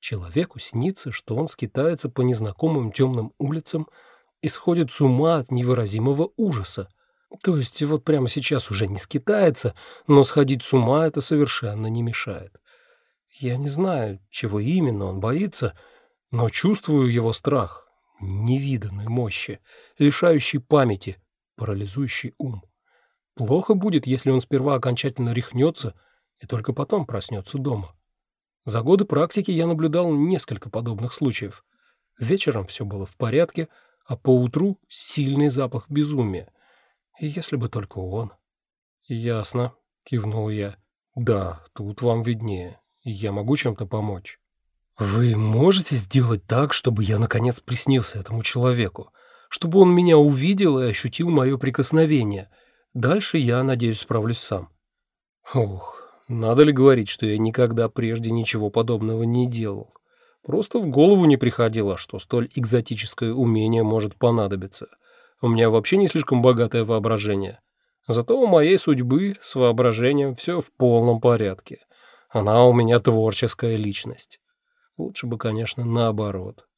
Человеку снится, что он скитается по незнакомым темным улицам и сходит с ума от невыразимого ужаса. То есть вот прямо сейчас уже не скитается, но сходить с ума это совершенно не мешает. Я не знаю, чего именно он боится, но чувствую его страх, невиданной мощи, лишающий памяти, парализующий ум. Плохо будет, если он сперва окончательно рехнется и только потом проснется дома. За годы практики я наблюдал несколько подобных случаев. Вечером все было в порядке, а поутру сильный запах безумия. И если бы только он. «Ясно», — кивнул я. «Да, тут вам виднее. Я могу чем-то помочь». «Вы можете сделать так, чтобы я наконец приснился этому человеку? Чтобы он меня увидел и ощутил мое прикосновение? Дальше я, надеюсь, справлюсь сам». Ух, надо ли говорить, что я никогда прежде ничего подобного не делал? Просто в голову не приходило, что столь экзотическое умение может понадобиться. У меня вообще не слишком богатое воображение. Зато у моей судьбы с воображением все в полном порядке. Она у меня творческая личность. Лучше бы, конечно, наоборот.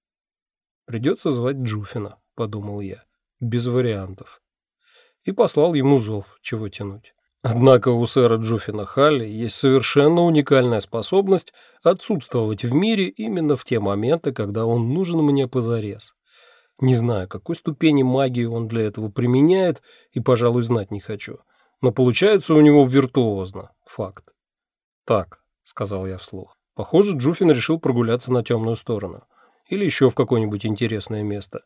Придется звать Джуфина, подумал я, без вариантов. И послал ему зов, чего тянуть. Однако у сэра Джуффина Халли есть совершенно уникальная способность отсутствовать в мире именно в те моменты, когда он нужен мне позарез. Не знаю, какой ступени магии он для этого применяет, и, пожалуй, знать не хочу. Но получается у него виртуозно. Факт. «Так», — сказал я вслух. «Похоже, Джуфин решил прогуляться на темную сторону. Или еще в какое-нибудь интересное место.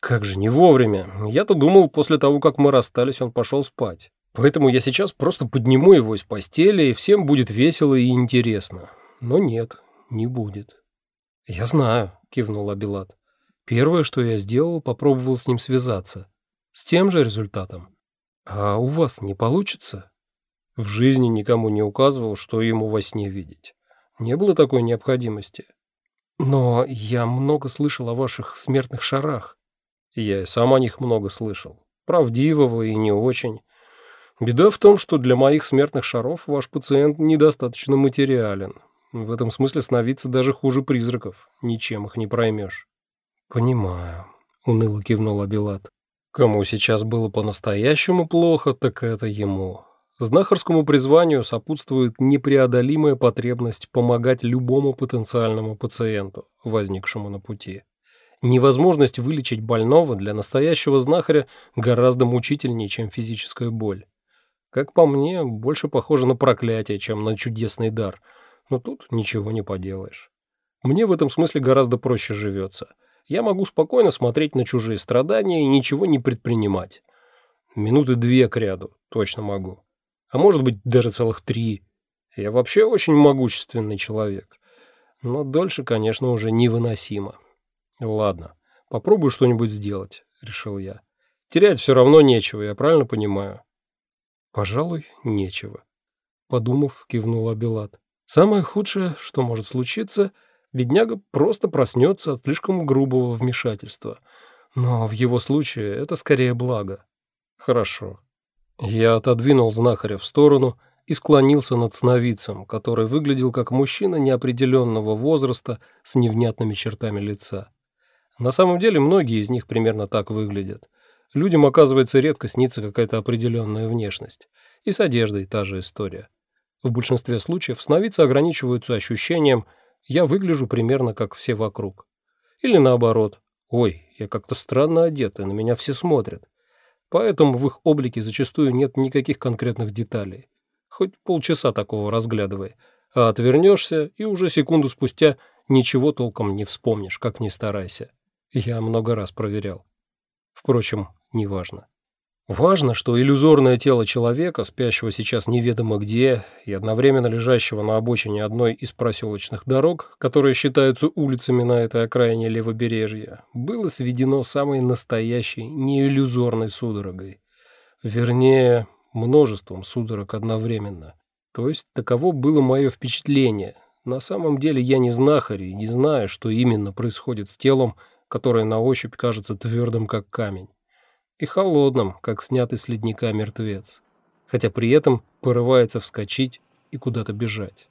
Как же не вовремя. Я-то думал, после того, как мы расстались, он пошел спать. Поэтому я сейчас просто подниму его из постели, и всем будет весело и интересно. Но нет, не будет. «Я знаю», — кивнул Абилат. «Первое, что я сделал, попробовал с ним связаться. С тем же результатом. А у вас не получится?» В жизни никому не указывал, что ему во сне видеть. Не было такой необходимости. Но я много слышал о ваших смертных шарах. Я и сам о них много слышал. Правдивого и не очень. Беда в том, что для моих смертных шаров ваш пациент недостаточно материален. В этом смысле становиться даже хуже призраков. Ничем их не проймешь. Понимаю, уныло кивнул Абилат. Кому сейчас было по-настоящему плохо, так это ему. Знахарскому призванию сопутствует непреодолимая потребность помогать любому потенциальному пациенту, возникшему на пути. Невозможность вылечить больного для настоящего знахаря гораздо мучительнее, чем физическая боль. Как по мне, больше похоже на проклятие, чем на чудесный дар. Но тут ничего не поделаешь. Мне в этом смысле гораздо проще живется. Я могу спокойно смотреть на чужие страдания и ничего не предпринимать. Минуты две к ряду, точно могу. А может быть, даже целых три. Я вообще очень могущественный человек. Но дольше, конечно, уже невыносимо. Ладно, попробую что-нибудь сделать, решил я. Терять все равно нечего, я правильно понимаю? Пожалуй, нечего. Подумав, кивнул Абилат. Самое худшее, что может случиться, бедняга просто проснется от слишком грубого вмешательства. Но в его случае это скорее благо. Хорошо. Я отодвинул знахаря в сторону и склонился над сновидцем, который выглядел как мужчина неопределенного возраста с невнятными чертами лица. На самом деле многие из них примерно так выглядят. Людям, оказывается, редко снится какая-то определенная внешность. И с одеждой та же история. В большинстве случаев сновидцы ограничиваются ощущением «я выгляжу примерно как все вокруг». Или наоборот «ой, я как-то странно одет, и на меня все смотрят». Поэтому в их облике зачастую нет никаких конкретных деталей. Хоть полчаса такого разглядывай, а отвернешься, и уже секунду спустя ничего толком не вспомнишь, как ни старайся. Я много раз проверял. Впрочем, неважно. Важно, что иллюзорное тело человека, спящего сейчас неведомо где и одновременно лежащего на обочине одной из проселочных дорог, которые считаются улицами на этой окраине левобережья, было сведено самой настоящей, неиллюзорной судорогой. Вернее, множеством судорог одновременно. То есть таково было мое впечатление. На самом деле я не знахарь и не знаю, что именно происходит с телом, которое на ощупь кажется твердым, как камень и холодным, как снятый с ледника мертвец, хотя при этом порывается вскочить и куда-то бежать.